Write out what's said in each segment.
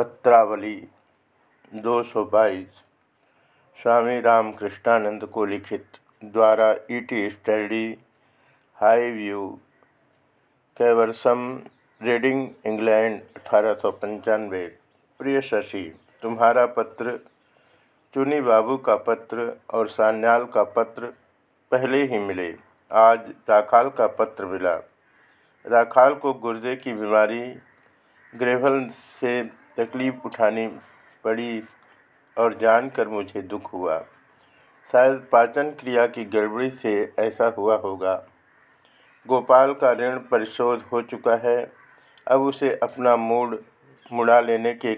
पत्रावली 222 स्वामी रामकृष्णानंद को लिखित द्वारा ईटी स्टडी, हाई व्यू, कैवरसम, रीडिंग, इंग्लैंड, अठारह सौ पंचानवे। प्रिय शशि, तुम्हारा पत्र, चुनी बाबू का पत्र और सान्याल का पत्र पहले ही मिले। आज राखाल का पत्र मिला। राखाल को गुर्दे की बीमारी, ग्रेवल से तकलीफ़ उठानी पड़ी और जानकर मुझे दुख हुआ। शायद पाचन क्रिया की गड़बड़ी से ऐसा हुआ होगा। गोपाल का ऋण परिशोध हो चुका है। अब उसे अपना मूड मुड़ा लेने के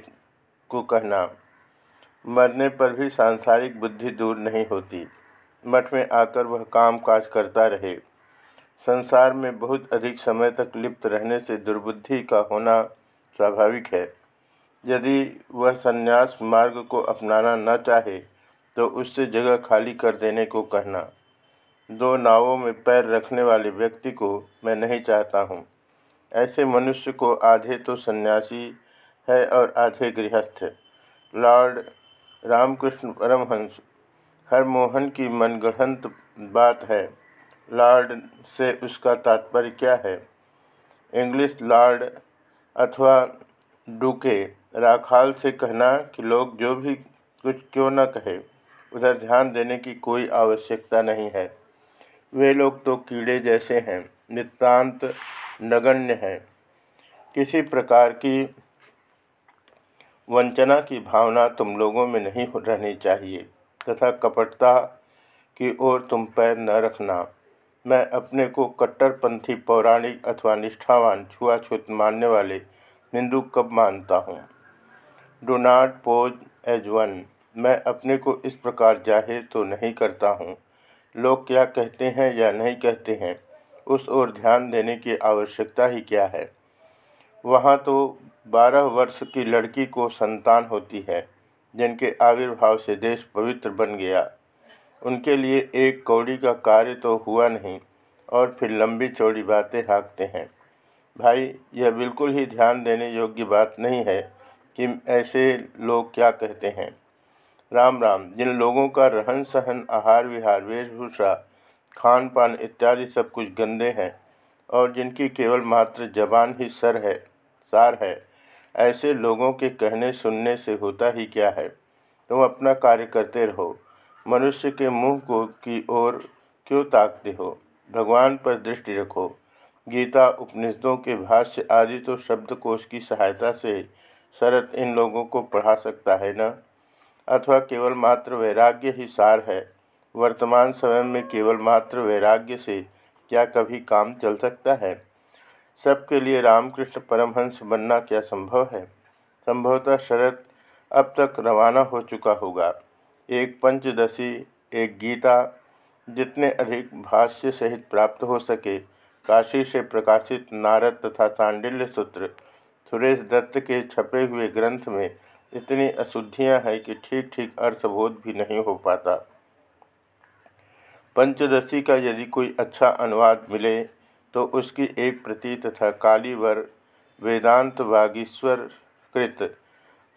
को कहना। मरने पर भी सांसारिक बुद्धि दूर नहीं होती। मठ में आकर वह काम काज करता रहे। संसार में बहुत अधिक समय तक लिप्त रहने से दुर्बुद्धि का होना स्वाभाविक है। यदि वह संन्यास मार्ग को अपनाना न चाहे तो उससे जगह खाली कर देने को कहना। दो नावों में पैर रखने वाले व्यक्ति को मैं नहीं चाहता हूँ। ऐसे मनुष्य को आधे तो सन्यासी है और आधे गृहस्थ। लॉर्ड रामकृष्ण परमहंस हरमोहन की मनगढ़ंत बात है। लॉर्ड से उसका तात्पर्य क्या है? इंग्लिश लॉर्ड अथवा डुके राखाल से कहना कि लोग जो भी कुछ क्यों न कहे, उधर ध्यान देने की कोई आवश्यकता नहीं है। वे लोग तो कीड़े जैसे हैं, नितांत नगण्य हैं। किसी प्रकार की वंचना की भावना तुम लोगों में नहीं रहनी चाहिए, तथा कपटता की ओर तुम पैर न रखना। मैं अपने को कट्टरपंथी, पौराणिक अथवा निष्ठावान, छुआछूत मानने वाले हिंदू कब मानता हूँ? Do not pose as one मैं अपने को इस प्रकार ज़ाहिर तो नहीं करता हूँ। लोग क्या कहते हैं या नहीं कहते हैं? उस ओर ध्यान देने की आवश्यकता ही क्या है? वहाँ तो बारह वर्ष की लड़की को संतान होती है, जिनके आविर्भाव से देश पवित्र बन गया। उनके लिए एक कौड़ी का कार्य तो हुआ नहीं, और फिर लंबी चौड़ी बातें हाँकते हैं। भाई, यह बिल्कुल ही ध्यान देने योग्य बात नहीं है। कि ऐसे लोग क्या कहते हैं? राम राम। जिन लोगों का रहन सहन, आहार विहार, वेशभूषा, खान पान इत्यादि सब कुछ गंदे हैं और जिनकी केवल मात्र जबान ही सर है, सार है, ऐसे लोगों के कहने सुनने से होता ही क्या है? तुम अपना कार्य करते रहो। मनुष्य के मुँह को की ओर क्यों ताकते हो? भगवान पर दृष्टि रखो। गीता, उपनिषदों के भाष्य आदि तो शब्दकोश की सहायता से शरत इन लोगों को पढ़ा सकता है न? अथवा केवल मात्र वैराग्य ही सार है? वर्तमान समय में केवल मात्र वैराग्य से क्या कभी काम चल सकता है? सबके लिए रामकृष्ण परमहंस बनना क्या संभव है? संभवतः शरत अब तक रवाना हो चुका होगा। एक पंचदशी, एक गीता, जितने अधिक भाष्य सहित प्राप्त हो सके, काशी से प्रकाशित नारद तथा सांडिल्य सूत्र सुरेश दत्त के छपे हुए ग्रंथ में इतनी अशुद्धियाँ हैं कि ठीक ठीक अर्थबोध भी नहीं हो पाता। पंचदशी का यदि कोई अच्छा अनुवाद मिले तो उसकी एक प्रति तथा कालीवर वेदांत वागीश्वर कृत।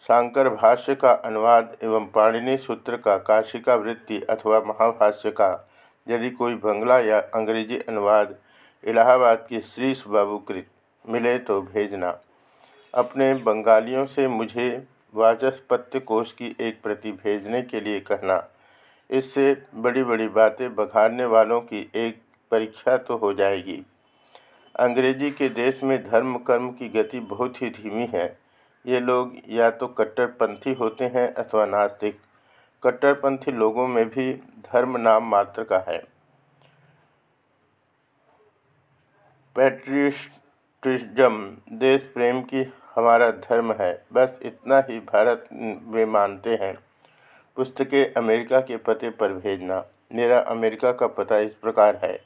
शांकर भाष्य का अनुवाद एवं पाणिनि सूत्र का काशिका वृत्ति अथवा महाभाष्य का यदि कोई बंगला या अंग्रेज़ी अनुवाद इलाहाबाद की श्रीष बाबू कृत, मिले तो भेजना। अपने बंगालियों से मुझे वाचस्पत्य कोश की एक प्रति भेजने के लिए कहना। इससे बड़ी बड़ी बातें बघारने वालों की एक परीक्षा तो हो जाएगी। अंग्रेज़ी के देश में धर्म कर्म की गति बहुत ही धीमी है। ये लोग या तो कट्टरपंथी होते हैं अथवा नास्तिक। कट्टरपंथी लोगों में भी धर्म नाम मात्र का है। पैट्रिस्टिज्म देश प्रेम की हमारा धर्म है। बस इतना ही भारत वे मानते हैं। पुस्तकें अमेरिका के पते पर भेजना। मेरा अमेरिका का पता इस प्रकार है।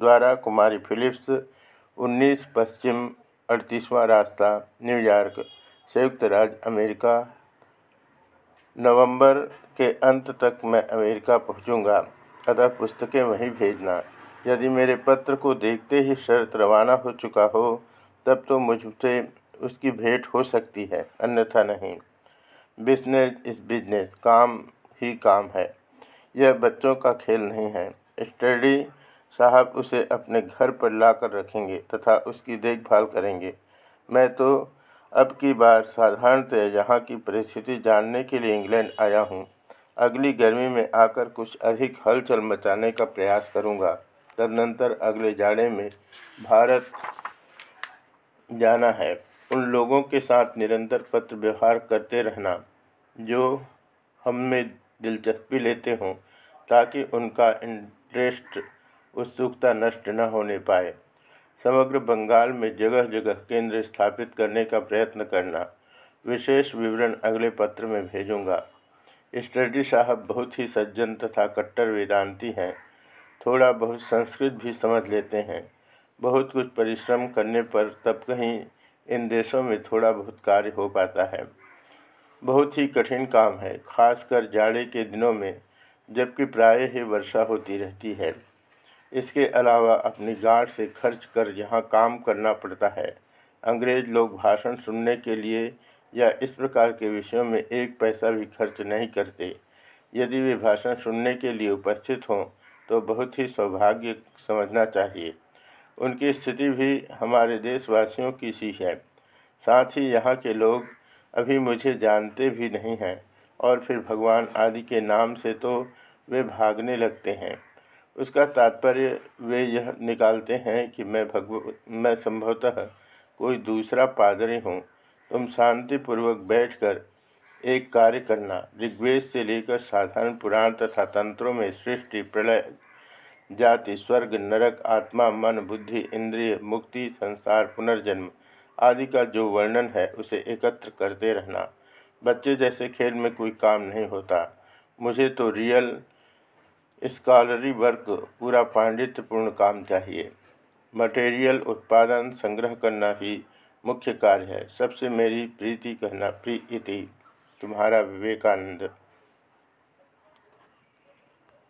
द्वारा कुमारी फिलिप्स 19 पश्चिम, अड़तीसवां रास्ता न्यूयॉर्क संयुक्त राज्य अमेरिका। नवंबर के अंत तक मैं अमेरिका पहुंचूँगा। अतः पुस्तकें वहीं भेजना। यदि मेरे पत्र को देखते ही शर्त रवाना हो चुका हो, तब तो मुझसे उसकी भेंट हो सकती है, अन्यथा नहीं। बिज़नेस इस बिज़नेस, काम ही काम है। यह बच्चों का खेल नहीं है। स्टडी साहब उसे अपने घर पर लाकर रखेंगे तथा उसकी देखभाल करेंगे। मैं तो अब की बार साधारणतः यहाँ की परिस्थिति जानने के लिए इंग्लैंड आया हूँ। अगली गर्मी में आकर कुछ अधिक हलचल मचाने का प्रयास करूँगा। तदनंतर अगले जाड़े में भारत जाना है। उन लोगों के साथ निरंतर पत्र व्यवहार करते रहना, जो हम में दिलचस्पी लेते हों, ताकि उनका इंटरेस्ट उत्सुकता नष्ट न होने पाए। समग्र बंगाल में जगह जगह केंद्र स्थापित करने का प्रयत्न करना। विशेष विवरण अगले पत्र में भेजूँगा। स्टडी साहब बहुत ही सज्जन तथा कट्टर वेदांती हैं। थोड़ा बहुत संस्कृत भी समझ लेते हैं। बहुत कुछ परिश्रम करने पर तब कहीं इन देशों में थोड़ा बहुत कार्य हो पाता है। बहुत ही कठिन काम है, खासकर जाड़े के दिनों में, जबकि प्राय ही वर्षा होती रहती है। इसके अलावा अपनी गाड़ से खर्च कर यहाँ काम करना पड़ता है। अंग्रेज़ लोग भाषण सुनने के लिए या इस प्रकार के विषयों में एक पैसा भी खर्च नहीं करते। यदि वे भाषण सुनने के लिए उपस्थित हों तो बहुत ही सौभाग्य समझना चाहिए। उनकी स्थिति भी हमारे देशवासियों की सी है। साथ ही यहाँ के लोग अभी मुझे जानते भी नहीं हैं और फिर भगवान आदि के नाम से तो वे भागने लगते हैं। उसका तात्पर्य वे यह निकालते हैं कि मैं भगव, मैं संभवतः कोई दूसरा पादरी हूँ। तुम शांतिपूर्वक बैठकर एक कार्य करना। ऋग्वेद से लेकर साधारण पुराण तथा तंत्रों में सृष्टि, प्रलय जाति, स्वर्ग, नरक, आत्मा, मन, बुद्धि, इंद्रिय, मुक्ति, संसार, पुनर्जन्म आदि का जो वर्णन है, उसे एकत्र करते रहना। बच्चे जैसे खेल में कोई काम नहीं होता। मुझे तो रियल स्कॉलरी वर्क, पूरा पांडित्यपूर्ण काम चाहिए। मटेरियल उत्पादन संग्रह करना ही मुख्य कार्य है। सबसे मेरी प्रीति कहना प्रीति, तुम्हारा विवेकानंद।